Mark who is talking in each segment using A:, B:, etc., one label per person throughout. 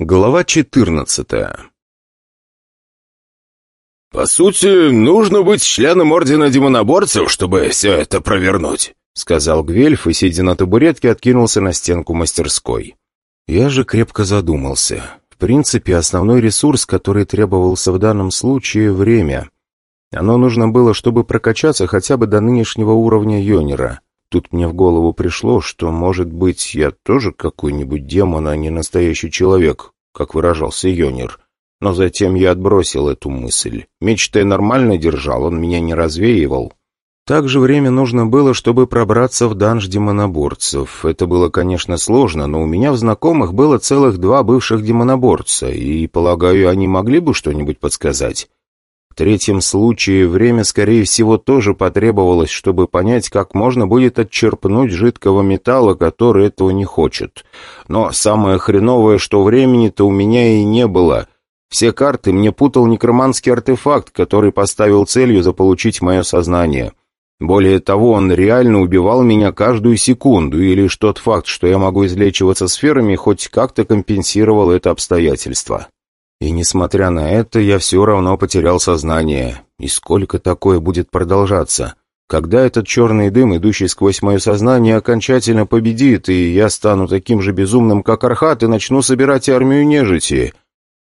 A: Глава 14
B: «По сути, нужно быть членом Ордена Демоноборцев, чтобы все это провернуть», сказал Гвельф и, сидя на табуретке, откинулся на стенку мастерской.
A: Я же крепко задумался. В принципе, основной ресурс, который требовался в данном случае — время. Оно нужно было, чтобы прокачаться хотя бы до нынешнего уровня Йонера. Тут мне в голову пришло, что, может быть, я тоже какой-нибудь демон, а не настоящий человек, как выражался Йонер. Но затем я отбросил эту мысль. Меч-то нормально держал, он меня не развеивал. Также время нужно было, чтобы пробраться в данж демоноборцев. Это было, конечно, сложно, но у меня в знакомых было целых два бывших демоноборца, и, полагаю, они могли бы что-нибудь подсказать третьем случае время, скорее всего, тоже потребовалось, чтобы понять, как можно будет отчерпнуть жидкого металла, который этого не хочет. Но самое хреновое, что времени-то у меня и не было. Все карты мне путал некроманский артефакт, который поставил целью заполучить мое сознание. Более того, он реально убивал меня каждую секунду, и лишь тот факт, что я могу излечиваться сферами, хоть как-то компенсировал это обстоятельство. И несмотря на это, я все равно потерял сознание. И сколько такое будет продолжаться? Когда этот черный дым, идущий сквозь мое сознание, окончательно победит, и я стану таким же безумным, как Архат, и начну собирать армию нежити?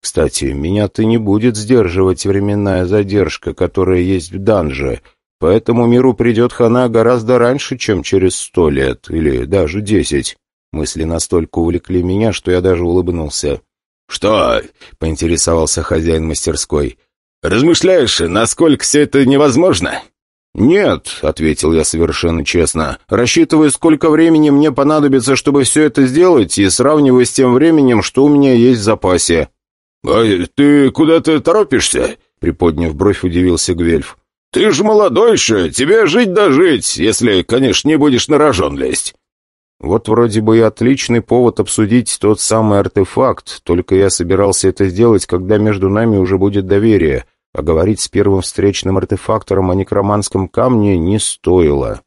A: Кстати, меня-то не будет сдерживать временная задержка, которая есть в данже, поэтому миру придет хана гораздо раньше, чем через сто лет, или даже десять. Мысли настолько увлекли меня, что я даже улыбнулся.
B: «Что?» — поинтересовался хозяин мастерской. «Размышляешь, насколько все это невозможно?»
A: «Нет», — ответил я совершенно честно, — «рассчитываю, сколько времени мне понадобится, чтобы все это сделать, и сравниваю с тем временем, что у меня есть в запасе».
B: «А ты куда-то торопишься?» — приподняв бровь, удивился Гвельф. «Ты же молодой еще, тебе жить да жить, если, конечно, не будешь на рожон лезть».
A: Вот вроде бы и отличный повод обсудить тот самый артефакт, только я собирался это сделать, когда между нами уже будет доверие, а говорить с первым встречным артефактором о некроманском камне не стоило.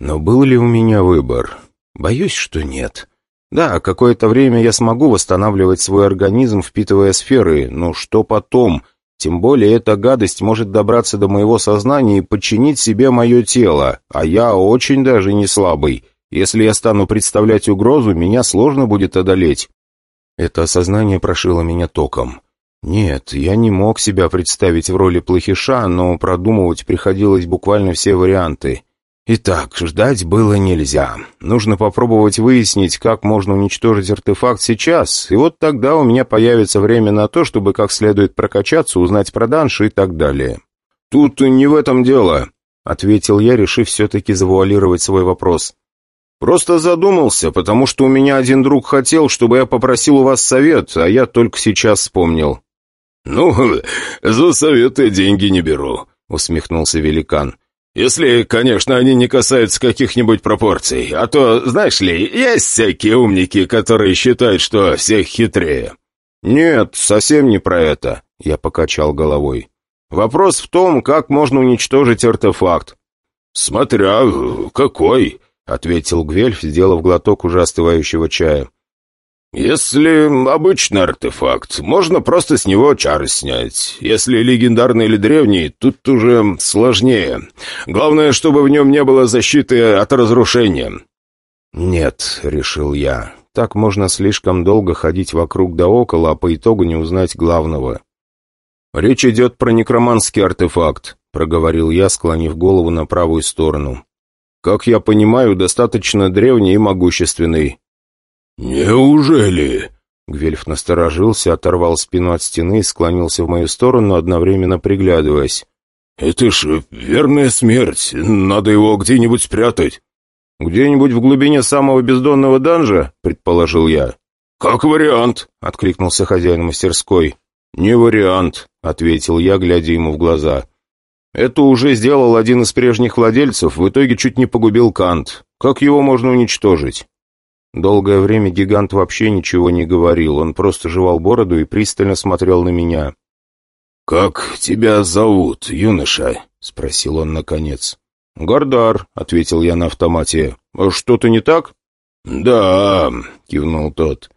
A: Но был ли у меня выбор? Боюсь, что нет. Да, какое-то время я смогу восстанавливать свой организм, впитывая сферы, но что потом? Тем более эта гадость может добраться до моего сознания и подчинить себе мое тело, а я очень даже не слабый. Если я стану представлять угрозу, меня сложно будет одолеть. Это осознание прошило меня током. Нет, я не мог себя представить в роли плохиша, но продумывать приходилось буквально все варианты. Итак, ждать было нельзя. Нужно попробовать выяснить, как можно уничтожить артефакт сейчас, и вот тогда у меня появится время на то, чтобы как следует прокачаться, узнать про данши и так далее.
B: «Тут не в этом дело», — ответил я, решив все-таки завуалировать свой вопрос. Просто задумался, потому что у меня один друг хотел, чтобы я попросил у вас совет, а я только сейчас вспомнил». «Ну, за советы деньги не беру», — усмехнулся великан. «Если, конечно, они не касаются каких-нибудь пропорций. А то, знаешь ли, есть всякие умники, которые считают, что всех хитрее».
A: «Нет, совсем не про это», — я покачал головой. «Вопрос в том, как можно уничтожить артефакт».
B: «Смотря какой»,
A: ответил Гвельф, сделав глоток уже остывающего чая.
B: «Если обычный артефакт, можно просто с него чары снять. Если легендарный или древний, тут уже сложнее. Главное, чтобы в нем не было защиты от разрушения».
A: «Нет», — решил я, — «так можно слишком долго ходить вокруг да около, а по итогу не узнать главного». «Речь идет про некроманский артефакт», — проговорил я, склонив голову на правую сторону. Как я понимаю, достаточно древний и могущественный».
B: «Неужели?»
A: Гвельф насторожился, оторвал спину от стены и склонился в мою сторону, одновременно приглядываясь.
B: «Это ж верная смерть. Надо его где-нибудь спрятать».
A: «Где-нибудь в глубине самого бездонного данжа?» — предположил я.
B: «Как вариант», — откликнулся хозяин мастерской.
A: «Не вариант», — ответил я, глядя ему в глаза. Это уже сделал один из прежних владельцев, в итоге чуть не погубил Кант. Как его можно уничтожить? Долгое время гигант вообще ничего не говорил, он просто жевал бороду и пристально смотрел на меня.
B: «Как тебя зовут, юноша?»
A: — спросил он наконец. «Гардар», — ответил я на автомате. «Что-то не так?»
B: «Да», — кивнул тот.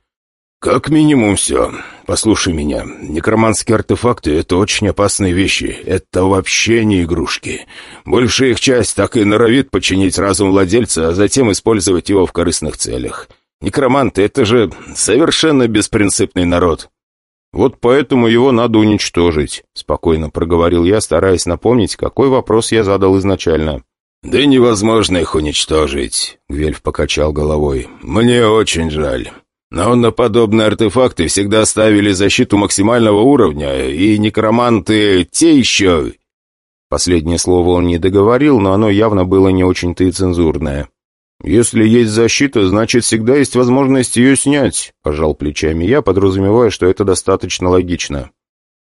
B: «Как минимум все. Послушай меня. Некроманские артефакты — это очень опасные вещи. Это вообще не игрушки. Большая их часть так и норовит починить разум владельца, а затем использовать его в корыстных целях. Некроманты — это же совершенно беспринципный народ».
A: «Вот поэтому его надо уничтожить», — спокойно проговорил я, стараясь напомнить, какой вопрос я задал изначально.
B: «Да невозможно их уничтожить», — Гвельф покачал головой. «Мне очень жаль. Но на подобные артефакты всегда ставили защиту максимального уровня, и некроманты те еще...»
A: Последнее слово он не договорил, но оно явно было не очень-то и цензурное. «Если есть защита, значит, всегда есть возможность ее снять», — пожал плечами я, подразумевая, что это достаточно логично.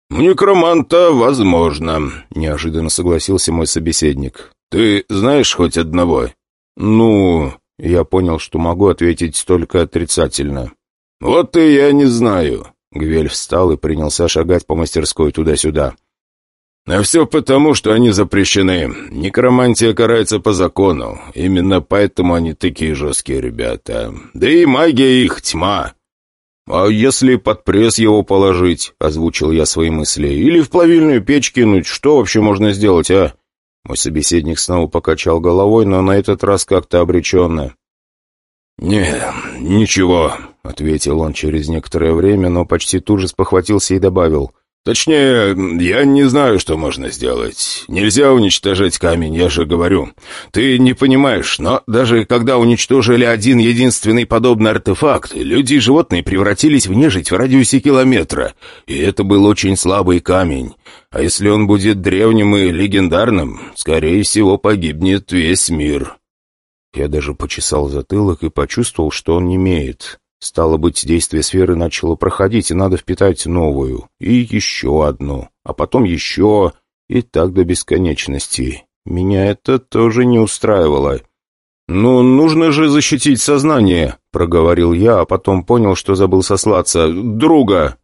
B: «У некроманта возможно», — неожиданно согласился мой собеседник. «Ты знаешь хоть одного?»
A: «Ну...» Я понял, что могу ответить только отрицательно.
B: «Вот и я не знаю».
A: Гвель встал и принялся шагать по мастерской туда-сюда.
B: «А все потому, что они запрещены. Некромантия карается по закону. Именно поэтому они такие жесткие ребята. Да и магия их тьма».
A: «А если под пресс его положить?» — озвучил я свои мысли. «Или в плавильную печь кинуть? Что вообще можно сделать, а?» Мой собеседник снова покачал головой, но на этот раз как-то обреченно.
B: «Не, ничего», — ответил он через некоторое время, но почти тут же спохватился и добавил. «Точнее, я не знаю, что можно сделать. Нельзя уничтожать камень, я же говорю. Ты не понимаешь, но даже когда уничтожили один единственный подобный артефакт, люди и животные превратились в нежить в радиусе километра. И это был очень слабый камень. А если он будет древним и легендарным, скорее всего, погибнет весь мир».
A: Я даже почесал затылок и почувствовал, что он не имеет. Стало быть, действие сферы начало проходить, и надо впитать новую, и еще одну, а потом еще, и так до бесконечности. Меня это тоже не устраивало. «Ну, нужно же защитить сознание», — проговорил я, а потом понял, что забыл сослаться. «Друга!»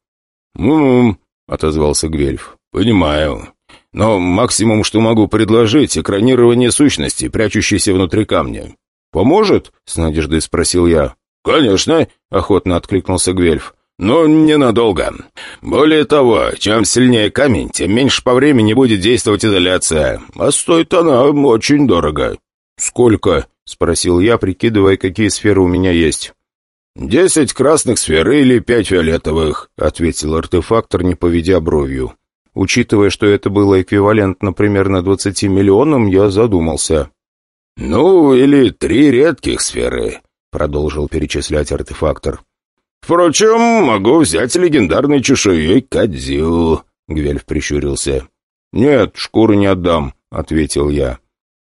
B: «Ну-ну», — отозвался Гвельф. «Понимаю. Но максимум, что могу предложить, экранирование сущности, прячущейся внутри камня».
A: «Поможет?» — с надеждой спросил я.
B: «Конечно», — охотно откликнулся Гвельф. «Но ненадолго. Более того, чем сильнее камень, тем меньше по времени будет действовать изоляция. А стоит она очень дорого».
A: «Сколько?» — спросил я, прикидывая, какие сферы у меня есть.
B: «Десять красных сфер или пять фиолетовых», —
A: ответил артефактор, не поведя бровью. Учитывая, что это было эквивалентно примерно двадцати миллионам, я задумался.
B: «Ну, или три редких сферы», —
A: продолжил перечислять артефактор.
B: «Впрочем, могу взять легендарный чешуей Кадзю», — Гвельф прищурился.
A: «Нет, шкуру не отдам», — ответил я.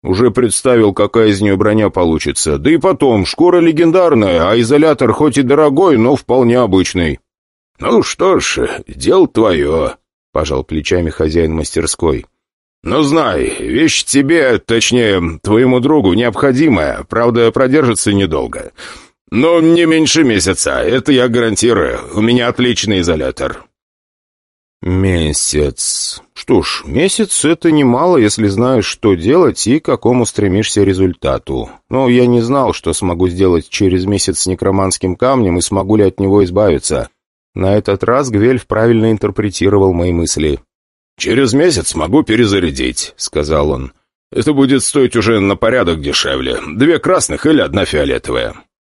A: «Уже представил, какая из нее броня получится. Да и потом, шкура легендарная, а изолятор хоть и дорогой, но вполне обычный».
B: «Ну что ж, дело твое», — пожал плечами хозяин мастерской. «Но знай, вещь тебе, точнее, твоему другу, необходимая, правда, продержится недолго. Но не меньше месяца, это я гарантирую. У меня отличный изолятор».
A: «Месяц. Что ж, месяц — это немало, если знаешь, что делать и к какому стремишься результату. Но я не знал, что смогу сделать через месяц с некроманским камнем и смогу ли от него избавиться. На этот раз Гвельф правильно интерпретировал мои мысли.
B: «Через месяц могу перезарядить», — сказал он. «Это будет стоить уже на порядок дешевле. Две красных или одна фиолетовая».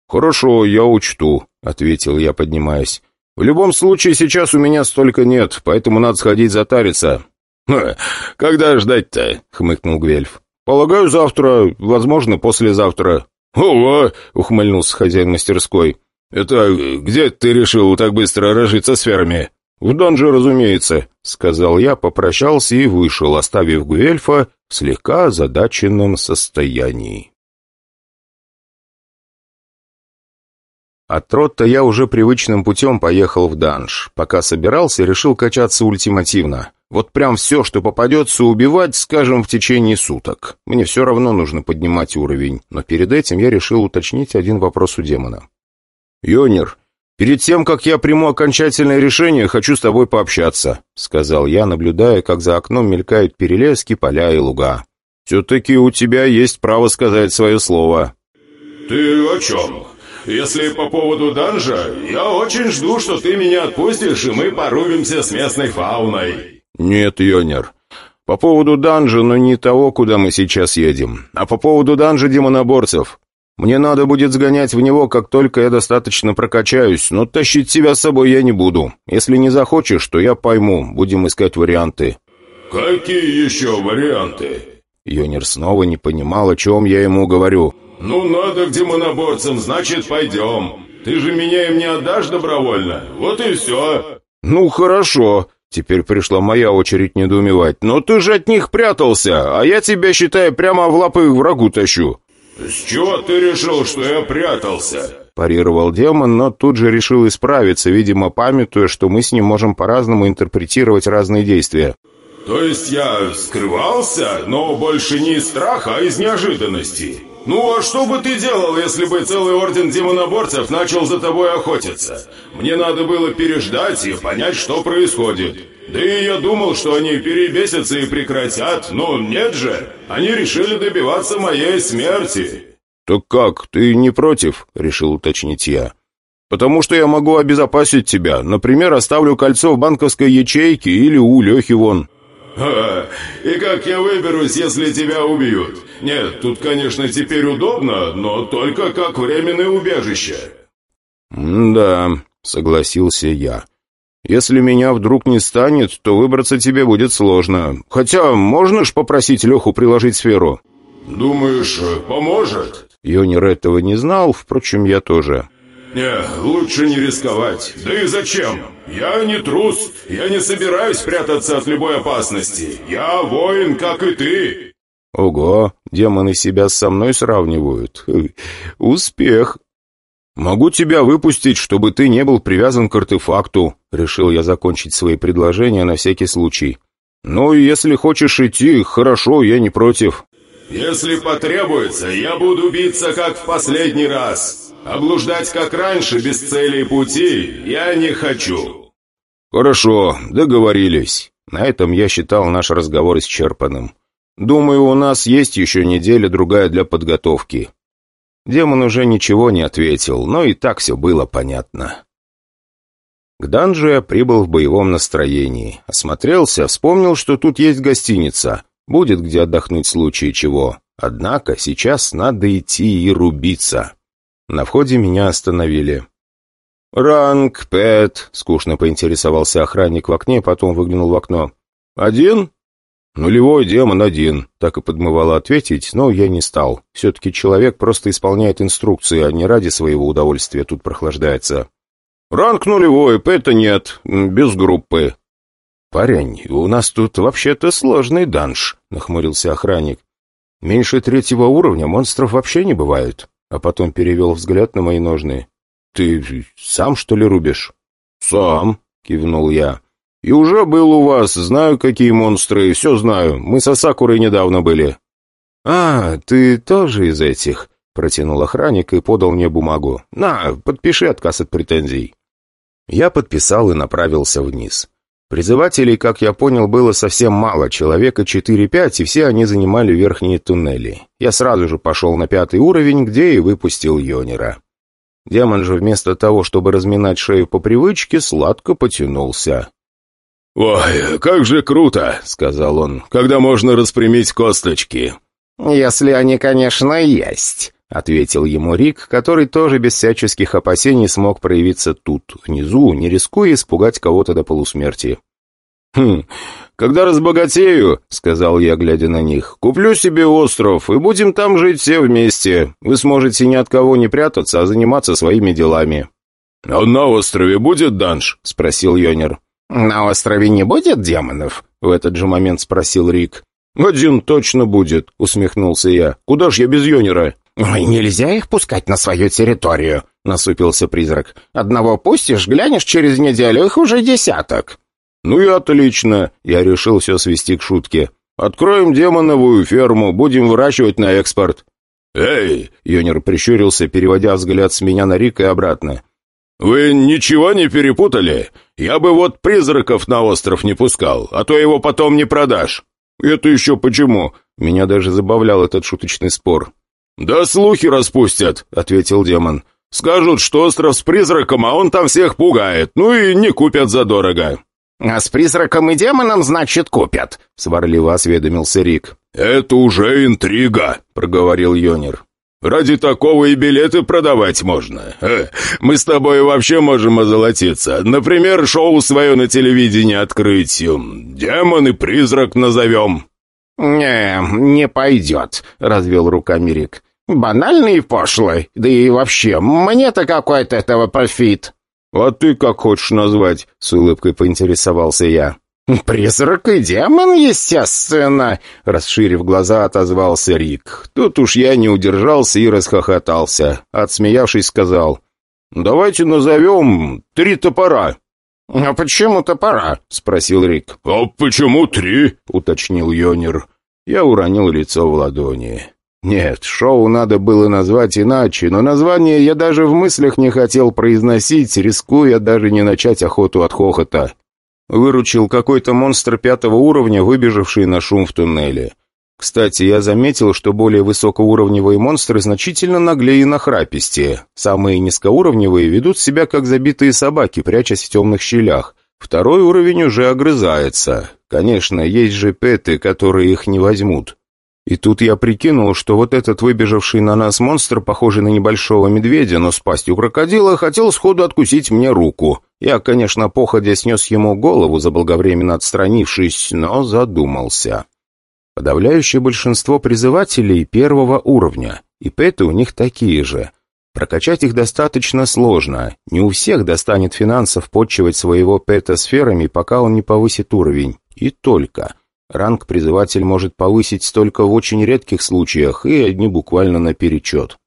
A: «Хорошо, я учту», — ответил я, поднимаясь. «В любом случае, сейчас у меня столько нет, поэтому надо сходить затариться».
B: «Ха, «Когда ждать-то?» — хмыкнул Гвельф.
A: «Полагаю, завтра, возможно, послезавтра».
B: «Ого!» — ухмыльнулся хозяин мастерской. «Это где ты решил так быстро разжиться сферами?»
A: «В данже, разумеется», — сказал я, попрощался и вышел, оставив Гуэльфа в слегка озадаченном состоянии. От Тротта я уже привычным путем поехал в данж. Пока собирался, решил качаться ультимативно. Вот прям все, что попадется, убивать, скажем, в течение суток. Мне все равно нужно поднимать уровень, но перед этим я решил уточнить один вопрос у демона. «Йонер, «Перед тем, как я приму окончательное решение, хочу с тобой пообщаться», — сказал я, наблюдая, как за окном мелькают перелески, поля и луга. «Все-таки у тебя есть право сказать свое слово».
B: «Ты о чем?
C: если по поводу данжа, я очень жду, что ты меня отпустишь, и мы порубимся с местной фауной».
B: «Нет, Йонер, по поводу данжа, но не того, куда мы сейчас едем, а по поводу данжа демоноборцев. Мне надо будет сгонять в него, как только я достаточно прокачаюсь, но тащить себя с собой я не буду. Если не захочешь, то я пойму, будем искать варианты».
C: «Какие еще варианты?»
B: Йонер снова не понимал, о чем я ему говорю.
C: «Ну, надо к демоноборцам, значит, пойдем. Ты же меня им не отдашь добровольно. Вот и все».
B: «Ну, хорошо». Теперь пришла моя очередь недоумевать. «Но ты же от них прятался, а я тебя, считай, прямо в лапы врагу тащу».
C: «С чего ты решил, что я прятался?»
B: Парировал демон, но тут же решил исправиться, видимо, памятуя, что мы с ним можем по-разному интерпретировать разные действия.
C: «То есть я скрывался, но больше не из страха, а из неожиданности?» «Ну, а что бы ты делал, если бы целый орден демоноборцев начал за тобой охотиться? Мне надо было переждать и понять, что происходит. Да и я думал, что они перебесятся и прекратят, но нет же. Они решили добиваться моей смерти».
B: «Так как, ты не против?» — решил уточнить я. «Потому что я могу обезопасить тебя. Например, оставлю кольцо в банковской ячейке или у Лехи вон».
C: «Ха, и как я выберусь, если тебя убьют? Нет, тут, конечно, теперь удобно, но только как временное убежище».
B: «Да», — согласился я. «Если меня вдруг не станет, то выбраться тебе будет сложно. Хотя можно ж попросить Леху приложить сферу?»
C: «Думаешь, поможет?»
B: Йонер этого не знал, впрочем, я тоже.
C: «Не, лучше не рисковать. Да и зачем? Я не трус. Я не собираюсь прятаться от любой опасности. Я воин, как и ты».
B: «Ого, демоны себя со мной сравнивают. Успех!» «Могу тебя выпустить, чтобы ты не был привязан к артефакту», — решил я закончить свои предложения на всякий случай. «Ну, если хочешь идти, хорошо, я не против».
C: «Если потребуется, я буду биться, как в последний раз. Облуждать как раньше, без цели и пути, я не хочу».
B: «Хорошо, договорились. На этом я считал наш разговор исчерпанным. Думаю, у нас есть еще неделя-другая для подготовки». Демон уже ничего не ответил, но и так все было понятно. К данжу я прибыл в боевом настроении. Осмотрелся, вспомнил, что тут есть гостиница. Будет где отдохнуть в случае чего. Однако сейчас надо идти и рубиться. На входе меня остановили. «Ранг Пэт», — скучно поинтересовался охранник в окне, потом выглянул в окно. «Один?» «Нулевой демон один», — так и подмывало ответить, но я не стал. Все-таки человек просто исполняет инструкции, а не ради своего удовольствия тут прохлаждается. «Ранг нулевой, Пэта нет, без группы». «Парень, у нас тут вообще-то сложный данж», — нахмурился охранник. «Меньше третьего уровня монстров вообще не бывает» а потом перевел взгляд на мои ножны. «Ты сам, что ли, рубишь?» «Сам», — кивнул я. «И уже был у вас, знаю, какие монстры, все знаю. Мы со Сакурой недавно были». «А, ты тоже из этих?» — протянул охранник и подал мне бумагу. «На, подпиши отказ от претензий». Я подписал и направился вниз. Призывателей, как я понял, было совсем мало, человека 4-5, и все они занимали верхние туннели. Я сразу же пошел на пятый уровень, где и выпустил Йонера. Демон же вместо того, чтобы разминать шею по привычке, сладко потянулся.
C: «Ой, как же круто!» — сказал он, — «когда можно распрямить косточки».
B: «Если они, конечно, есть», — ответил ему Рик, который тоже без всяческих опасений смог проявиться тут, внизу, не рискуя испугать кого-то до полусмерти. «Хм, когда разбогатею», — сказал я, глядя на них, — «куплю себе остров, и будем там жить все вместе. Вы сможете ни от кого не прятаться, а заниматься своими делами».
C: «А на острове будет данж?» — спросил Йонер.
B: «На острове не будет демонов?» — в этот же момент спросил Рик. «Один точно будет», — усмехнулся я. «Куда ж я без Йонера?» «Ой, нельзя их пускать на свою территорию», — насупился призрак. «Одного пустишь, глянешь через неделю, их уже десяток». «Ну и отлично», — я решил все свести к шутке. «Откроем демоновую ферму, будем выращивать на экспорт».
C: «Эй!»
B: — Йонер прищурился, переводя взгляд с меня на Рика и обратно.
C: «Вы ничего не перепутали? Я бы вот призраков на остров не пускал, а то его потом не продашь».
B: «Это еще почему?» Меня даже забавлял этот шуточный спор.
C: «Да слухи распустят», — ответил демон. Скажут, что остров с призраком, а он там всех пугает. Ну и не купят задорого».
B: «А с призраком и демоном, значит, купят», — сварливо осведомился Рик.
C: «Это уже интрига», — проговорил Йонер. «Ради такого и билеты продавать можно. Э, мы с тобой вообще можем озолотиться. Например, шоу свое на телевидении открыть. Демон и призрак назовем».
B: «Не, не пойдет», — развел руками Рик. «Банальный и пошлый. Да и вообще, мне-то какой от этого профит».
A: «А ты как хочешь назвать?» — с улыбкой поинтересовался я.
B: «Призрак и демон, естественно!» — расширив глаза, отозвался Рик.
A: Тут уж я не удержался и расхохотался. Отсмеявшись, сказал. «Давайте назовем три топора».
B: «А почему топора?» — спросил Рик.
C: «А почему три?» — уточнил Йонер.
A: Я уронил лицо в ладони. Нет, шоу надо было назвать иначе, но название я даже в мыслях не хотел произносить, рискуя даже не начать охоту от хохота. Выручил какой-то монстр пятого уровня, выбежавший на шум в туннеле. Кстати, я заметил, что более высокоуровневые монстры значительно наглее и нахрапистее. Самые низкоуровневые ведут себя как забитые собаки, прячась в темных щелях. Второй уровень уже огрызается. Конечно, есть же петы, которые их не возьмут. И тут я прикинул, что вот этот выбежавший на нас монстр, похожий на небольшого медведя, но с пастью крокодила, хотел сходу откусить мне руку. Я, конечно, походя снес ему голову, заблаговременно отстранившись, но задумался. Подавляющее большинство призывателей первого уровня, и пэты у них такие же. Прокачать их достаточно сложно. Не у всех достанет финансов подчивать своего пэта сферами, пока он не повысит уровень. И только. Ранг призыватель может повысить только в очень редких случаях, и одни буквально наперечет.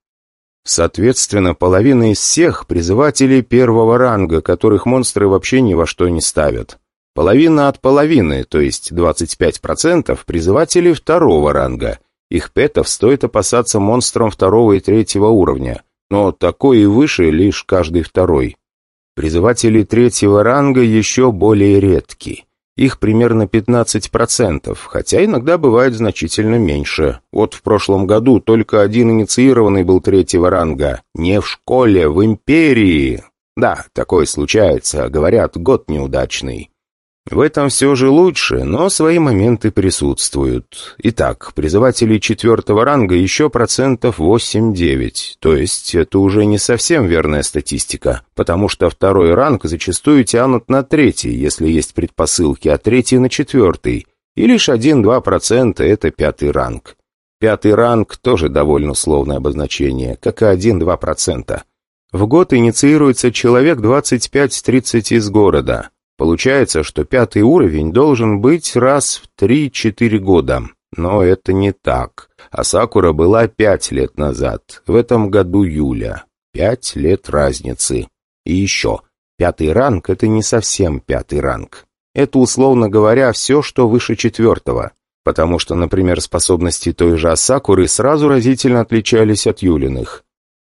A: Соответственно, половина из всех призывателей первого ранга, которых монстры вообще ни во что не ставят. Половина от половины, то есть 25% призывателей второго ранга. Их петов стоит опасаться монстрам второго и третьего уровня, но такой и выше лишь каждый второй. Призыватели третьего ранга еще более редки. Их примерно 15%, хотя иногда бывает значительно меньше. Вот в прошлом году только один инициированный был третьего ранга. Не в школе, в империи. Да, такое случается, говорят, год неудачный. В этом все же лучше, но свои моменты присутствуют. Итак, призывателей четвертого ранга еще процентов 8-9, то есть это уже не совсем верная статистика, потому что второй ранг зачастую тянут на третий, если есть предпосылки, а третий на четвертый, и лишь 1-2% это пятый ранг. Пятый ранг тоже довольно условное обозначение, как и 1-2%. В год инициируется человек 25-30 из города – Получается, что пятый уровень должен быть раз в 3-4 года. Но это не так. А Сакура была пять лет назад, в этом году Юля. Пять лет разницы. И еще, пятый ранг — это не совсем пятый ранг. Это, условно говоря, все, что выше четвертого. Потому что, например, способности той же Асакуры сразу разительно отличались от Юлиных.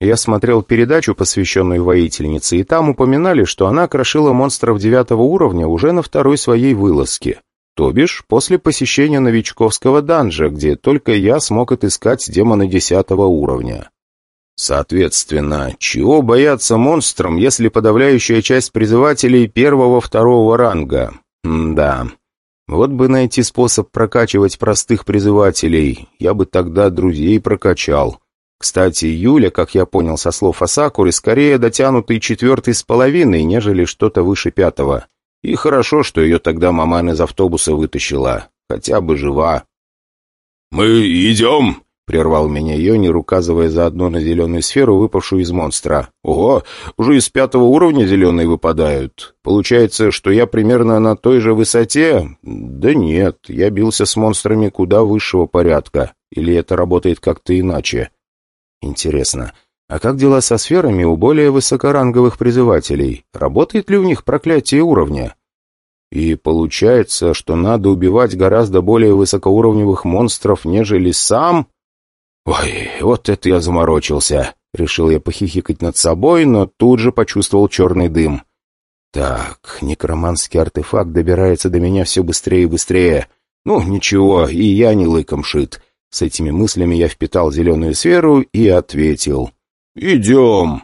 A: Я смотрел передачу, посвященную воительнице, и там упоминали, что она крошила монстров девятого уровня уже на второй своей вылазке. То бишь, после посещения новичковского данжа, где только я смог отыскать демона десятого уровня. Соответственно, чего бояться монстрам, если подавляющая часть призывателей первого-второго ранга? М да. Вот бы найти способ прокачивать простых призывателей, я бы тогда друзей прокачал. Кстати, Юля, как я понял со слов Асакуры, скорее дотянутый четвертый с половиной, нежели что-то выше пятого. И хорошо, что ее тогда маман из автобуса вытащила. Хотя бы жива.
C: «Мы идем!» — прервал меня Йонир, указывая заодно на зеленую сферу, выпавшую из монстра.
A: «Ого, уже из пятого уровня зеленые выпадают. Получается, что я примерно на той же высоте? Да нет, я бился с монстрами куда высшего порядка. Или это работает как-то иначе?» Интересно, а как дела со сферами у более высокоранговых призывателей? Работает ли у них проклятие уровня? И получается, что надо убивать гораздо более высокоуровневых монстров, нежели сам? Ой, вот это я заморочился. Решил я похихикать над собой, но тут же почувствовал черный дым. Так, некроманский артефакт добирается до меня все быстрее и быстрее. Ну, ничего, и я не лыком шит. С этими мыслями я впитал зеленую сферу и ответил. «Идем!»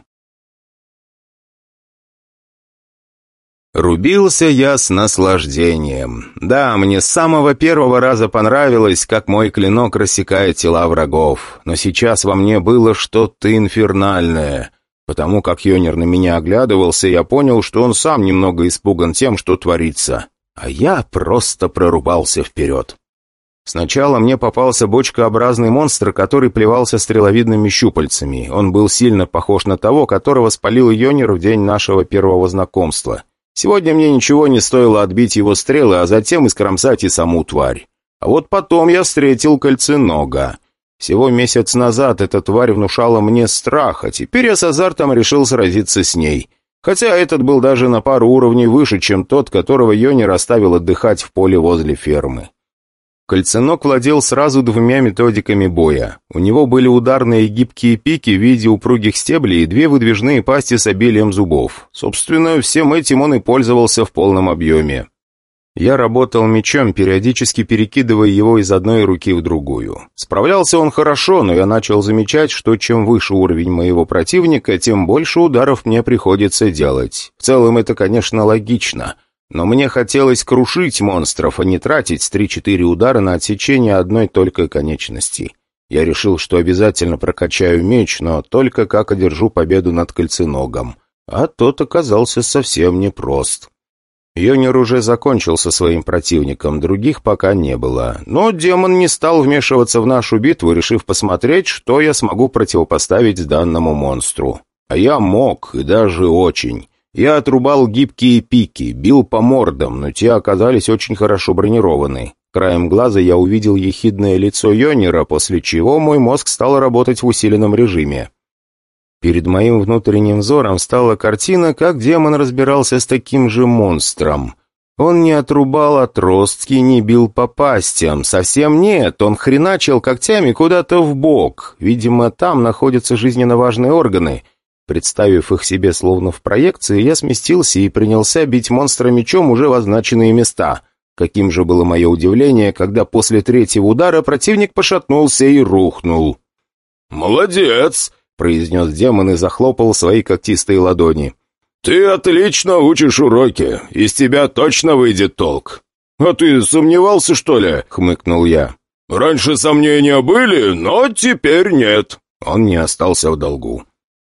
A: Рубился я с наслаждением. Да, мне с самого первого раза понравилось, как мой клинок рассекает тела врагов. Но сейчас во мне было что-то инфернальное. Потому как Йонер на меня оглядывался, я понял, что он сам немного испуган тем, что творится. А я просто прорубался вперед. Сначала мне попался бочкообразный монстр, который плевался стреловидными щупальцами. Он был сильно похож на того, которого спалил Йонер в день нашего первого знакомства. Сегодня мне ничего не стоило отбить его стрелы, а затем искромсать и саму тварь. А вот потом я встретил кольценога. Всего месяц назад эта тварь внушала мне страх, а теперь я с азартом решил сразиться с ней. Хотя этот был даже на пару уровней выше, чем тот, которого Йонер оставил отдыхать в поле возле фермы. Кольценок владел сразу двумя методиками боя. У него были ударные гибкие пики в виде упругих стеблей и две выдвижные пасти с обилием зубов. Собственно, всем этим он и пользовался в полном объеме. Я работал мечом, периодически перекидывая его из одной руки в другую. Справлялся он хорошо, но я начал замечать, что чем выше уровень моего противника, тем больше ударов мне приходится делать. В целом это, конечно, логично – но мне хотелось крушить монстров, а не тратить 3-4 удара на отсечение одной только конечности. Я решил, что обязательно прокачаю меч, но только как одержу победу над кольценогом. А тот оказался совсем непрост. Йонер уже закончил со своим противником, других пока не было. Но демон не стал вмешиваться в нашу битву, решив посмотреть, что я смогу противопоставить данному монстру. А я мог, и даже очень. Я отрубал гибкие пики, бил по мордам, но те оказались очень хорошо бронированы. Краем глаза я увидел ехидное лицо Йонера, после чего мой мозг стал работать в усиленном режиме. Перед моим внутренним взором стала картина, как демон разбирался с таким же монстром. Он не отрубал отростки, не бил по пастям. Совсем нет, он хреначил когтями куда-то в бок. Видимо, там находятся жизненно важные органы — Представив их себе словно в проекции, я сместился и принялся бить монстра мечом уже в означенные места. Каким же было мое удивление, когда после третьего удара противник пошатнулся и рухнул.
C: «Молодец!» — произнес демон и захлопал свои когтистые ладони. «Ты отлично учишь уроки, из тебя точно выйдет толк». «А ты сомневался, что ли?» — хмыкнул я. «Раньше сомнения были, но теперь нет».
A: Он не остался в долгу.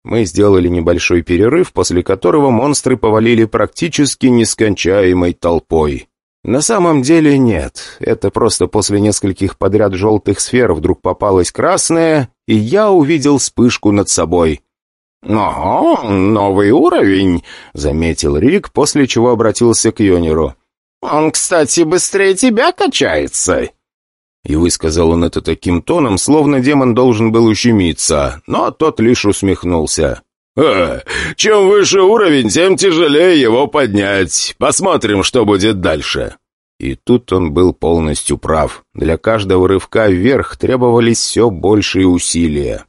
A: Мы сделали небольшой перерыв, после которого монстры повалили практически нескончаемой толпой. На самом деле нет, это просто после нескольких подряд желтых сфер вдруг попалась красная, и я увидел вспышку над собой.
B: «Ого, новый уровень», — заметил Рик, после чего обратился к Йонеру. «Он, кстати, быстрее тебя качается».
A: И высказал он это таким тоном, словно демон должен был ущемиться, но тот лишь усмехнулся.
C: «Э, чем выше уровень, тем тяжелее его поднять. Посмотрим, что будет дальше».
A: И тут он был полностью прав. Для каждого рывка вверх требовались все большие усилия.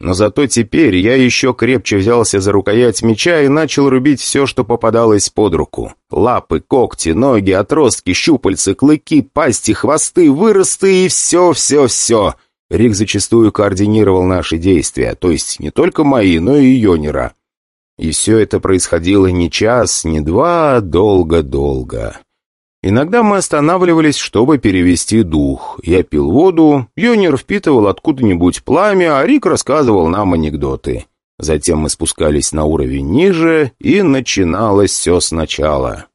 A: Но зато теперь я еще крепче взялся за рукоять меча и начал рубить все, что попадалось под руку. Лапы, когти, ноги, отростки, щупальцы, клыки, пасти, хвосты, выросты и все-все-все. Рик зачастую координировал наши действия, то есть не только мои, но и Йонера. И все это происходило не час, не два, а долго-долго. Иногда мы останавливались, чтобы перевести дух. Я пил воду, Йонер впитывал откуда-нибудь пламя, а Рик рассказывал нам анекдоты. Затем мы спускались на уровень ниже, и начиналось все сначала.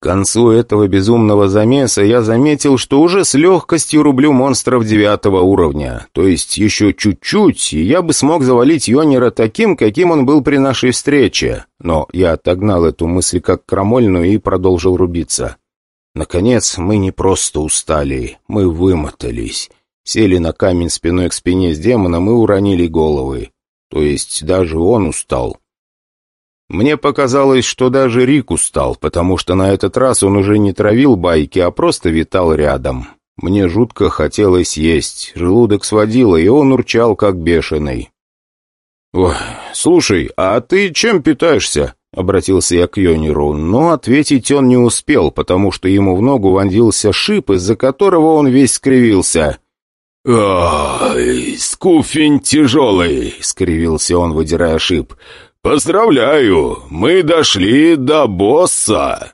A: К концу этого безумного замеса я заметил, что уже с легкостью рублю монстров девятого уровня. То есть еще чуть-чуть, и я бы смог завалить Йонера таким, каким он был при нашей встрече. Но я отогнал эту мысль как крамольную и продолжил рубиться. Наконец, мы не просто устали, мы вымотались. Сели на камень спиной к спине с демоном и уронили головы. То есть даже он устал. Мне показалось, что даже Рик устал, потому что на этот раз он уже не травил байки, а просто витал рядом. Мне жутко хотелось есть, желудок сводило, и он урчал как бешеный.
C: «Ой, слушай, а ты чем питаешься?» — обратился я к Йонеру, но ответить он не успел, потому что ему в ногу вонзился шип, из-за которого он весь скривился. «Ай, скуфень тяжелый!» — скривился он, выдирая шип. Поздравляю, мы дошли до босса!»